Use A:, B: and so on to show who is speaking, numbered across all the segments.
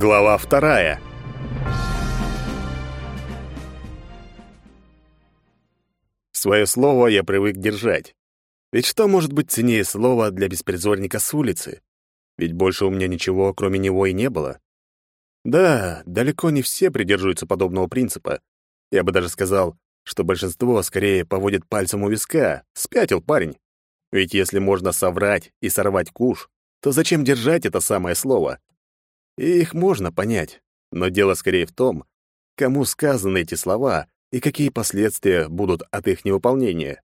A: Глава вторая. Свое слово я привык держать. Ведь что может быть ценнее слова для беспризорника с улицы? Ведь больше у меня ничего, кроме него, и не было. Да, далеко не все придерживаются подобного принципа. Я бы даже сказал, что большинство скорее поводит пальцем у виска. Спятил парень. Ведь если можно соврать и сорвать куш, то зачем держать это самое слово? И их можно понять, но дело скорее в том, кому сказаны эти слова и какие последствия будут от их невыполнения.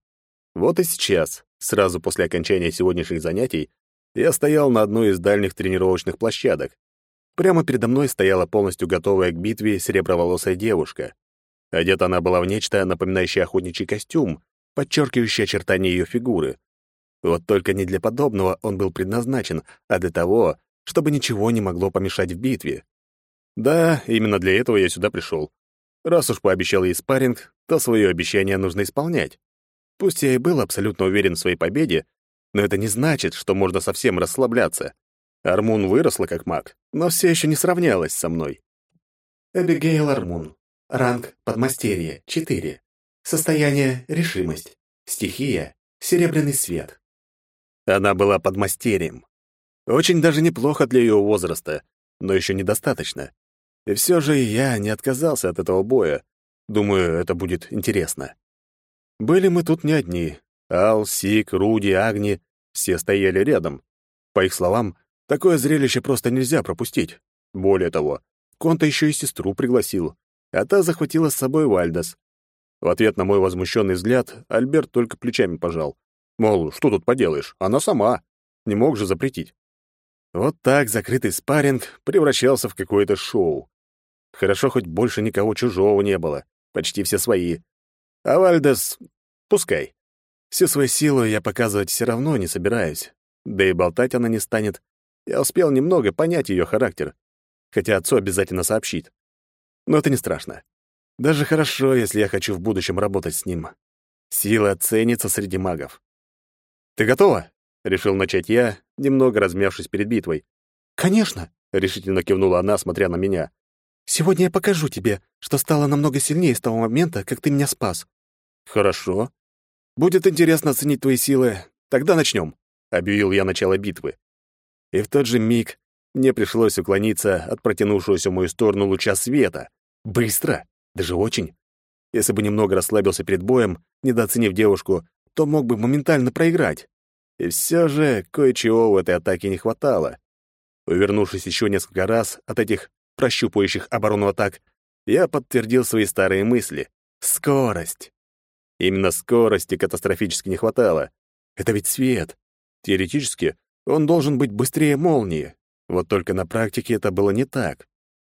A: Вот и сейчас, сразу после окончания сегодняшних занятий, я стоял на одной из дальних тренировочных площадок. Прямо передо мной стояла полностью готовая к битве сереброволосая девушка. Одета она была в нечто, напоминающее охотничий костюм, подчеркивающий очертания ее фигуры. Вот только не для подобного он был предназначен, а для того, чтобы ничего не могло помешать в битве. Да, именно для этого я сюда пришел. Раз уж пообещал ей спарринг, то свое обещание нужно исполнять. Пусть я и был абсолютно уверен в своей победе, но это не значит, что можно совсем расслабляться. Армун выросла как маг, но все еще не сравнялась со мной.
B: Эбигейл Армун. Ранг подмастерье 4. Состояние решимость. Стихия серебряный свет.
A: Она была подмастерьем. Очень даже неплохо для ее возраста, но еще недостаточно. И все же я не отказался от этого боя. Думаю, это будет интересно. Были мы тут не одни. Ал, Сик, Руди, Агни — все стояли рядом. По их словам, такое зрелище просто нельзя пропустить. Более того, Конта еще и сестру пригласил, а та захватила с собой Вальдес. В ответ на мой возмущенный взгляд Альберт только плечами пожал. Мол, что тут поделаешь, она сама. Не мог же запретить. Вот так закрытый спарринг превращался в какое-то шоу. Хорошо, хоть больше никого чужого не было. Почти все свои. А Вальдес... Пускай. Всю свою силу я показывать все равно не собираюсь. Да и болтать она не станет. Я успел немного понять ее характер. Хотя отцу обязательно сообщит. Но это не страшно. Даже хорошо, если я хочу в будущем работать с ним. Сила ценится среди магов. «Ты готова?» — решил начать я, немного размявшись перед битвой.
B: «Конечно», —
A: решительно кивнула она, смотря на меня.
B: «Сегодня я покажу тебе, что стало намного сильнее с того момента, как ты меня спас».
A: «Хорошо. Будет интересно оценить твои силы. Тогда начнем», — объявил я начало битвы. И в тот же миг мне пришлось уклониться от протянувшегося в мою сторону луча света. Быстро, даже очень. Если бы немного расслабился перед боем, недооценив девушку, то мог бы моментально проиграть. И все же кое-чего в этой атаке не хватало. Увернувшись еще несколько раз от этих прощупывающих оборону атак, я подтвердил свои старые мысли. Скорость. Именно скорости катастрофически не хватало. Это ведь свет. Теоретически, он должен быть быстрее молнии. Вот только на практике это было не так.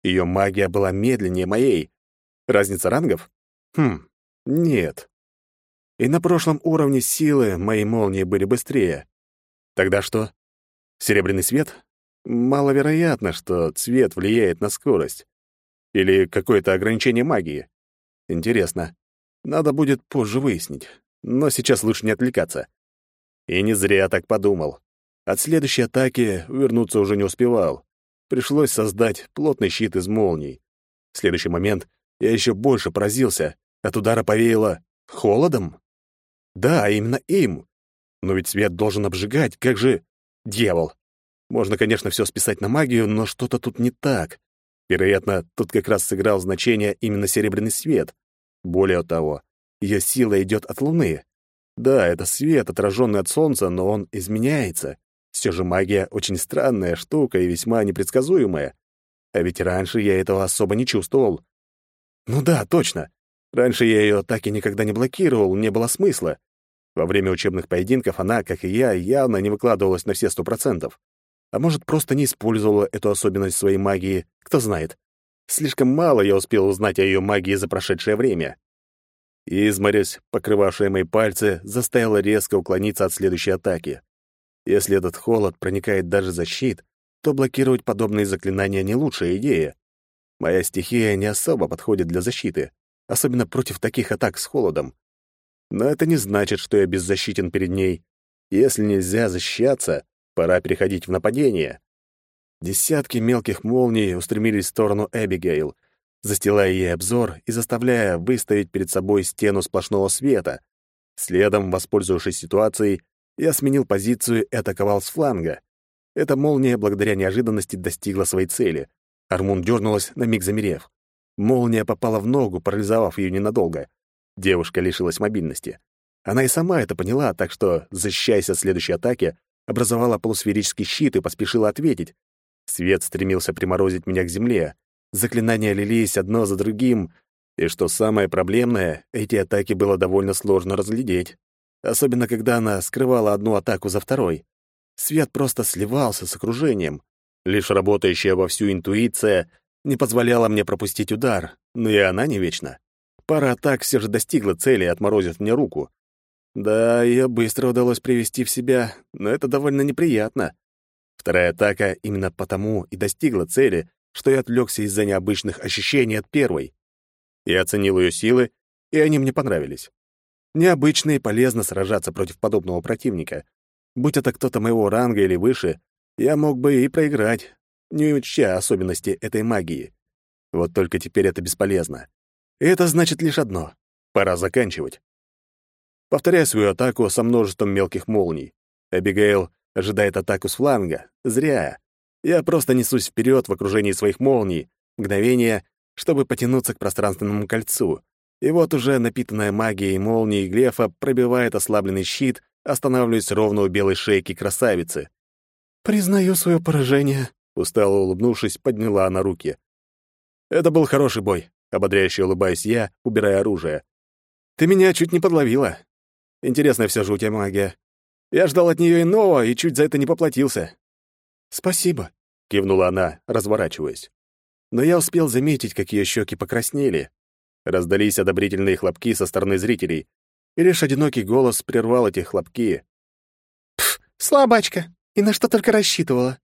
A: Ее магия была медленнее моей. Разница рангов? Хм, нет. И на прошлом уровне силы мои молнии были быстрее. Тогда что? Серебряный свет? Маловероятно, что цвет влияет на скорость. Или какое-то ограничение магии. Интересно. Надо будет позже выяснить. Но сейчас лучше не отвлекаться. И не зря так подумал. От следующей атаки вернуться уже не успевал. Пришлось создать плотный щит из молний. В следующий момент я еще больше поразился. От удара повеяло холодом. Да, именно им. Но ведь свет должен обжигать, как же... Дьявол. Можно, конечно, все списать на магию, но что-то тут не так. Вероятно, тут как раз сыграл значение именно серебряный свет. Более того, ее сила идет от Луны. Да, это свет, отраженный от Солнца, но он изменяется. Все же магия очень странная штука и весьма непредсказуемая. А ведь раньше я этого особо не чувствовал. Ну да, точно. Раньше я ее так и никогда не блокировал, не было смысла. Во время учебных поединков она, как и я, явно не выкладывалась на все сто процентов. А может, просто не использовала эту особенность своей магии, кто знает. Слишком мало я успел узнать о ее магии за прошедшее время. Изморозь, покрывавшая мои пальцы, заставила резко уклониться от следующей атаки. Если этот холод проникает даже за щит, то блокировать подобные заклинания не лучшая идея. Моя стихия не особо подходит для защиты, особенно против таких атак с холодом. Но это не значит, что я беззащитен перед ней. Если нельзя защищаться, пора переходить в нападение. Десятки мелких молний устремились в сторону Эбигейл, застилая ей обзор и заставляя выставить перед собой стену сплошного света. Следом, воспользовавшись ситуацией, я сменил позицию и атаковал с фланга. Эта молния, благодаря неожиданности, достигла своей цели. Армун дернулась, на миг замерев. Молния попала в ногу, парализовав ее ненадолго. Девушка лишилась мобильности. Она и сама это поняла, так что, защищаясь от следующей атаки, образовала полусферический щит и поспешила ответить. Свет стремился приморозить меня к земле. Заклинания лились одно за другим, и что самое проблемное, эти атаки было довольно сложно разглядеть. Особенно, когда она скрывала одну атаку за второй. Свет просто сливался с окружением. Лишь работающая вовсю интуиция не позволяла мне пропустить удар, но и она не вечна. Пара атак все же достигла цели, отморозив мне руку. Да, ее быстро удалось привести в себя, но это довольно неприятно. Вторая атака именно потому и достигла цели, что я отвлекся из-за необычных ощущений от первой. Я оценил ее силы, и они мне понравились. Необычно и полезно сражаться против подобного противника. Будь это кто-то моего ранга или выше, я мог бы и проиграть, не учтя особенности этой магии. Вот только теперь это бесполезно. И это значит лишь одно — пора заканчивать. Повторяю свою атаку со множеством мелких молний. Эбигейл ожидает атаку с фланга. Зря. Я просто несусь вперед в окружении своих молний. Мгновение, чтобы потянуться к пространственному кольцу. И вот уже напитанная магией молнии Глефа пробивает ослабленный щит, останавливаясь ровно у белой шейки красавицы. «Признаю свое поражение», — устало улыбнувшись, подняла она руки. «Это был хороший бой», — ободряюще улыбаюсь я, убирая оружие. «Ты меня чуть не подловила. Интересная все же у тебя магия. Я ждал от нее иного и чуть за это не поплатился». «Спасибо», — кивнула она, разворачиваясь. Но я успел заметить, как ее щеки покраснели. Раздались одобрительные хлопки со стороны зрителей, и лишь одинокий голос прервал эти хлопки. «Пф, слабачка! И на что только рассчитывала!»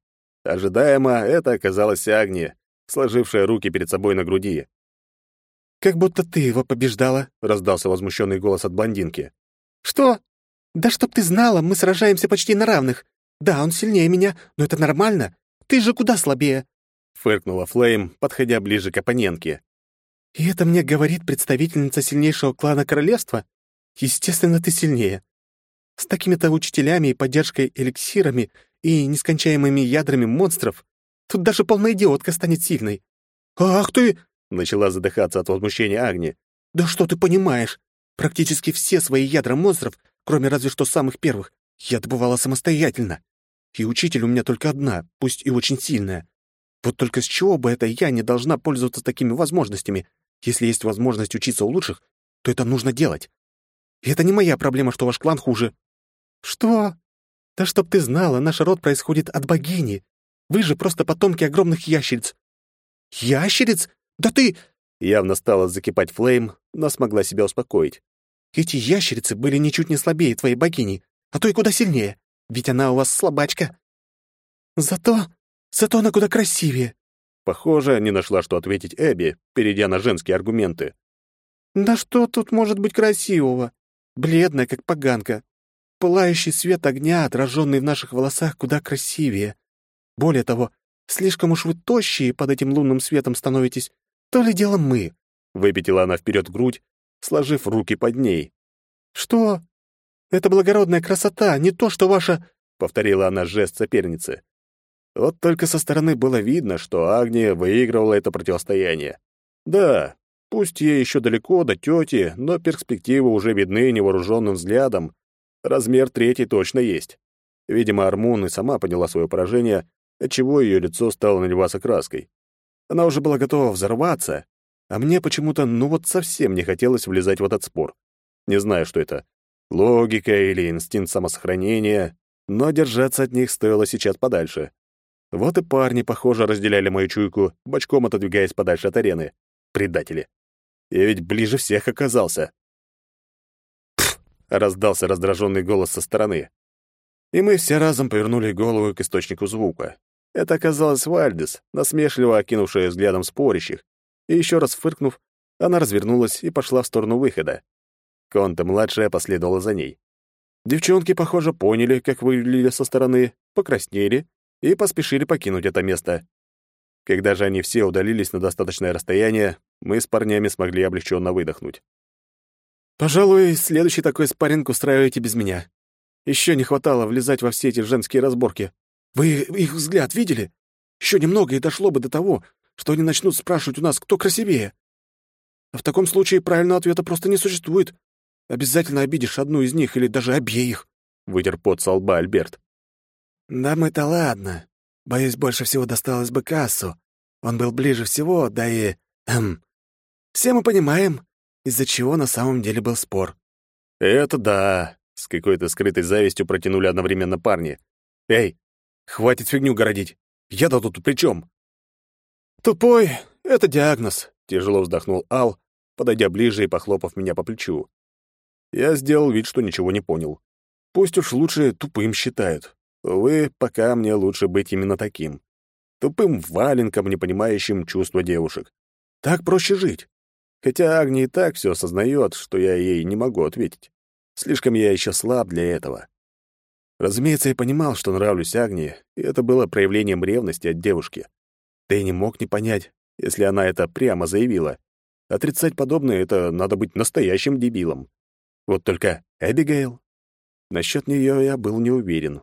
A: Ожидаемо, это оказалась Агния, сложившая руки перед собой на груди. «Как будто ты его побеждала», — раздался возмущенный голос от блондинки. «Что? Да чтоб ты знала, мы сражаемся почти на равных. Да, он сильнее меня, но это нормально. Ты же куда слабее», — фыркнула Флейм, подходя ближе к оппонентке. «И это мне говорит представительница сильнейшего клана королевства? Естественно, ты сильнее. С такими-то учителями и поддержкой эликсирами и нескончаемыми ядрами монстров тут даже полная идиотка станет сильной. «Ах ты!» Начала задыхаться от возмущения Агни. «Да что ты понимаешь? Практически все свои ядра монстров, кроме разве что самых первых, я добывала самостоятельно. И учитель у меня только одна, пусть и очень сильная. Вот только с чего бы это я не должна пользоваться такими возможностями? Если есть возможность учиться у лучших, то это нужно делать. И это не моя проблема, что ваш клан хуже». «Что? Да чтоб ты знала, наш род происходит от богини. Вы же просто потомки огромных ящериц». «Ящериц? «Да ты...» Явно стала закипать Флейм, но смогла себя успокоить. «Эти ящерицы были ничуть не слабее твоей богини, а то и куда сильнее, ведь она у вас слабачка». «Зато... зато она куда красивее». Похоже, не нашла, что ответить Эбби, перейдя на женские аргументы. «Да что тут может быть красивого? Бледная, как поганка. Пылающий свет огня, отраженный в наших волосах, куда красивее. Более того, слишком уж вы тощие под этим лунным светом становитесь, то ли дело мы?» Выпятила она вперед грудь, сложив руки под ней. «Что? Это благородная красота, не то, что ваша...» — повторила она жест соперницы. Вот только со стороны было видно, что Агния выигрывала это противостояние. Да, пусть ей еще далеко до тети, но перспективы уже видны невооруженным взглядом. Размер третий точно есть. Видимо, Армун и сама поняла свое поражение, отчего ее лицо стало наливаться краской. Она уже была готова взорваться, а мне почему-то ну вот совсем не хотелось влезать в этот спор. Не знаю, что это. Логика или инстинкт самосохранения, но держаться от них стоило сейчас подальше. Вот и парни, похоже, разделяли мою чуйку, бочком отодвигаясь подальше от арены. Предатели. Я ведь ближе всех оказался. Пф! раздался раздраженный голос со стороны. И мы все разом повернули голову к источнику звука. Это оказалась Вальдес, насмешливо окинувшая взглядом спорящих, и еще раз фыркнув, она развернулась и пошла в сторону выхода. Конта-младшая последовала за ней. Девчонки, похоже, поняли, как выглядели со стороны, покраснели и поспешили покинуть это место. Когда же они все удалились на достаточное расстояние, мы с парнями смогли облегченно выдохнуть.
B: «Пожалуй, следующий такой спарринг устраиваете без меня. Еще не хватало влезать во все эти женские разборки. Вы их взгляд видели? Еще немного и дошло бы до того, что они начнут спрашивать у нас, кто красивее. А в таком случае правильного ответа просто не существует. Обязательно обидишь одну из них или даже обеих», — вытер пот со лба Альберт. «Да мы-то ладно. Боюсь, больше всего досталось бы Кассу. Он был ближе всего, да и... Эм, все мы понимаем, из-за чего на самом деле был спор».
A: «Это да», — с какой-то скрытой завистью протянули одновременно парни. «Эй, хватит фигню городить. Я-то тут при чем?
B: «Тупой — это диагноз», —
A: тяжело вздохнул Ал, подойдя ближе и похлопав меня по плечу. Я сделал вид, что ничего не понял. Пусть уж лучше тупым считают. Увы, пока мне лучше быть именно таким. Тупым валенком, не понимающим чувства девушек. Так проще жить. Хотя Агния и так все осознает, что я ей не могу ответить. Слишком я еще слаб для этого. Разумеется, я понимал, что нравлюсь Агнии, и это было проявлением ревности от девушки. Да и не мог не понять, если она это прямо заявила. Отрицать подобное — это надо быть настоящим дебилом. Вот только Эбигейл... Насчет нее я был не уверен.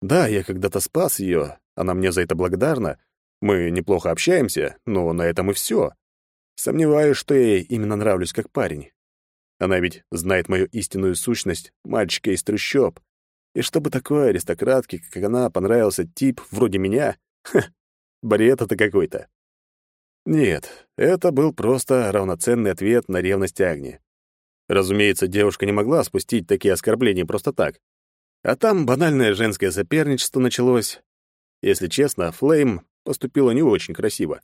A: Да, я когда-то спас ее, она мне за это благодарна. Мы неплохо общаемся, но на этом и все. Сомневаюсь, что я ей именно нравлюсь как парень. Она ведь знает мою истинную сущность, мальчика из трущоб. И чтобы такой аристократке, как она, понравился тип вроде меня, ха, бред это какой-то. Нет, это был просто равноценный ответ на ревность Агни. Разумеется, девушка не могла спустить такие оскорбления просто так. А там банальное женское соперничество началось. Если честно, Флейм поступила не очень красиво.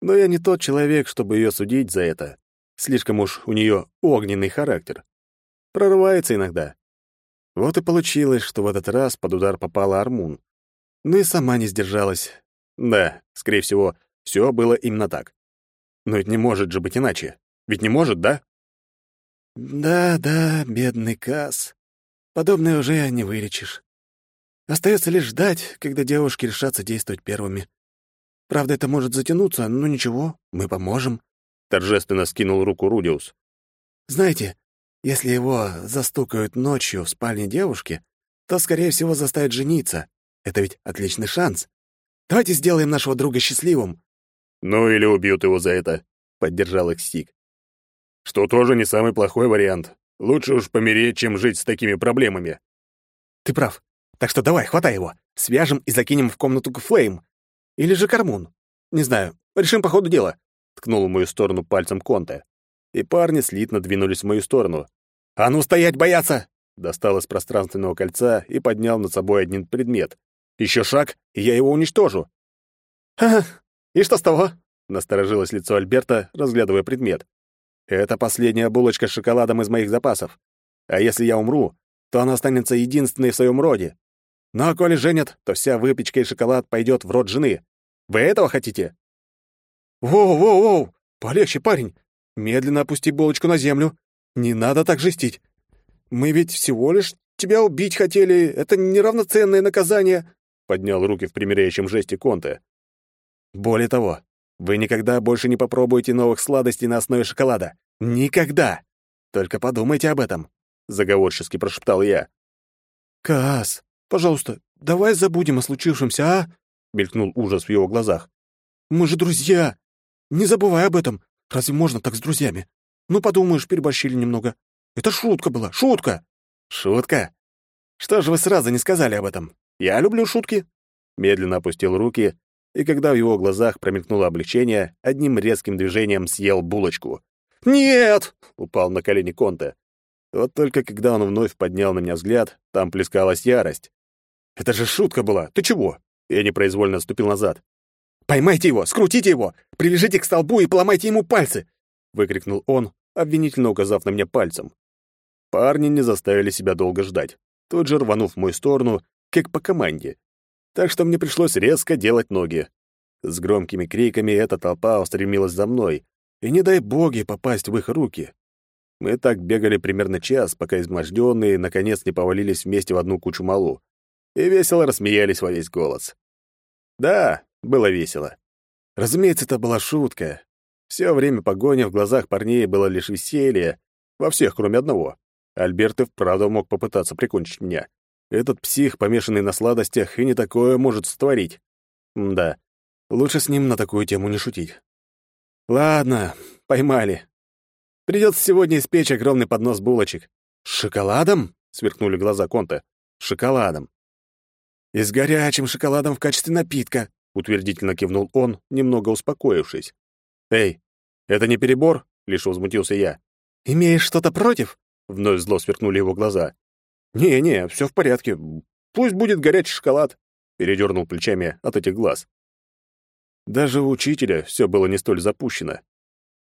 A: Но я не тот человек, чтобы ее судить за это. Слишком уж у нее огненный характер. Прорывается иногда. Вот и получилось, что в этот раз под удар попала Армун. Ну и сама не сдержалась. Да, скорее всего, все было именно так. Но ведь не может же быть иначе. Ведь не может, да?
B: Да, да, бедный Кас. Подобное уже не вылечишь. Остается лишь ждать, когда девушки решатся действовать первыми. Правда, это может затянуться, но ничего, мы поможем.
A: Торжественно скинул руку Рудиус.
B: Знаете, если его застукают ночью в спальне девушки, то, скорее всего, заставят жениться. Это ведь отличный шанс. Давайте сделаем нашего друга счастливым.
A: Ну или убьют его за это, поддержал их Стик. Что тоже не самый плохой вариант. Лучше уж помереть, чем жить с такими проблемами.
B: Ты прав. Так что давай, хватай его. Свяжем и закинем в комнату к Флейм. Или же Кармун. Не знаю. Решим по ходу дела. Ткнул в мою сторону пальцем Конте.
A: И парни слитно двинулись в мою сторону.
B: «А ну стоять, бояться!»
A: Достал из пространственного кольца и поднял над собой один предмет. Еще шаг, и я его уничтожу.
B: «Ха-ха, и что с того?»
A: — насторожилось лицо Альберта, разглядывая предмет. «Это последняя булочка с шоколадом из моих запасов. А если я умру, то она останется единственной в своем роде. Ну а коли женят, то вся выпечка и шоколад пойдет в род жены. Вы этого хотите?»
B: «Воу-воу-воу! Полегче, парень! Медленно опусти булочку на землю. Не надо так жестить. Мы ведь всего лишь тебя убить хотели. Это неравноценное наказание!»
A: Поднял руки в примиряющем жесте Конте. «Более того, вы никогда больше не попробуете новых сладостей на основе шоколада. Никогда! Только подумайте об этом!» Заговорчески прошептал я.
B: «Каас, Пожалуйста, давай забудем о случившемся, а?» — мелькнул ужас в его глазах. «Мы же друзья! Не забывай об этом! Разве можно так с друзьями? Ну, подумаешь, переборщили немного. Это шутка была, шутка!»
A: «Шутка? Что же вы сразу не сказали об этом? Я люблю шутки!» Медленно опустил руки, и когда в его глазах промелькнуло облегчение, одним резким движением съел булочку.
B: «Нет!»
A: — упал на колени Конте. Вот только когда он вновь поднял на меня взгляд, там плескалась ярость. Это же шутка была. Ты чего? Я непроизвольно отступил назад.
B: Поймайте его, скрутите его, привяжите к столбу и поломайте ему пальцы,
A: выкрикнул он, обвинительно указав на меня пальцем. Парни не заставили себя долго ждать. Тут же рванув в мою сторону, как по команде. Так что мне пришлось резко делать ноги. С громкими криками эта толпа устремилась за мной, и не дай боги попасть в их руки. Мы так бегали примерно час, пока изможденные наконец не повалились вместе в одну кучу малу и весело рассмеялись во весь голос. Да, было весело. Разумеется, это была шутка. Все время погони в глазах парней было лишь веселье, во всех, кроме одного. Альберт и вправду мог попытаться прикончить меня. Этот псих, помешанный на сладостях, и не такое может створить. Да, лучше с ним на такую тему не шутить. Ладно, поймали. Придется сегодня испечь огромный поднос булочек. С шоколадом? Сверкнули глаза Конта. Шоколадом. И с горячим шоколадом в качестве напитка, утвердительно кивнул он, немного успокоившись. Эй, это не перебор? Лишь возмутился я. Имеешь что-то против? Вновь зло сверкнули его глаза. «Не-не, все в порядке. Пусть будет горячий шоколад», — передернул плечами от этих глаз. Даже у учителя все было не столь запущено.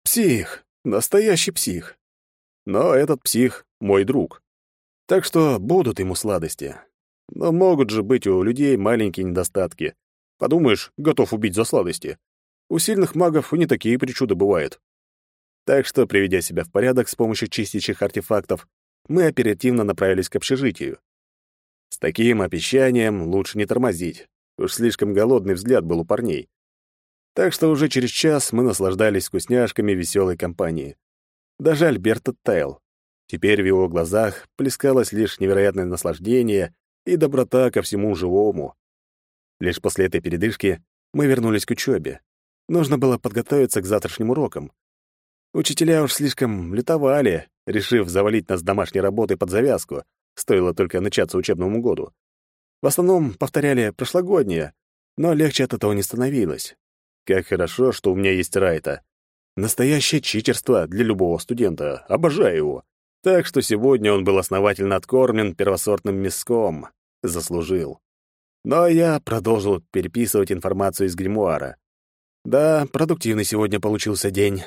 A: Псих, настоящий псих. Но этот псих — мой друг. Так что будут ему сладости. Но могут же быть у людей маленькие недостатки. Подумаешь, готов убить за сладости. У сильных магов и не такие причуды бывают. Так что, приведя себя в порядок с помощью чистящих артефактов, мы оперативно направились к общежитию. С таким обещанием лучше не тормозить. Уж слишком голодный взгляд был у парней. Так что уже через час мы наслаждались вкусняшками веселой компании. Даже Альберт оттаял. Теперь в его глазах плескалось лишь невероятное наслаждение и доброта ко всему живому. Лишь после этой передышки мы вернулись к учебе. Нужно было подготовиться к завтрашним урокам. Учителя уж слишком лютовали, решив завалить нас домашней работой под завязку, стоило только начаться учебному году. В основном повторяли прошлогоднее, но легче от этого не становилось. Как хорошо, что у меня есть Райта. Настоящее читерство для любого студента. Обожаю его. Так что сегодня он был основательно откормлен первосортным мяском. Заслужил. Но я продолжил переписывать информацию из гримуара. Да, продуктивный сегодня получился день.